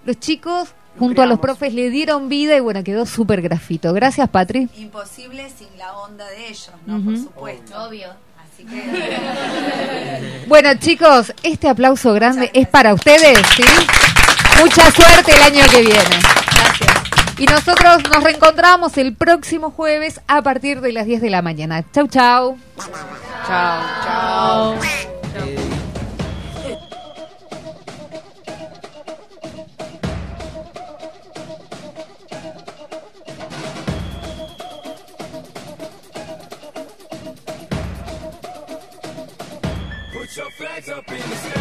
los chicos junto a los profes le dieron vida y bueno, quedó súper grafito. Gracias, Patri. Imposible sin la onda de ellos, ¿no? Por supuesto. Obvio. Así Bueno, chicos, este aplauso grande es para ustedes, ¿sí? Mucha suerte el año que viene. Y nosotros nos reencontramos el próximo jueves a partir de las 10 de la mañana. Chau, chau. Chao. Chao. Put your flags up in the sky.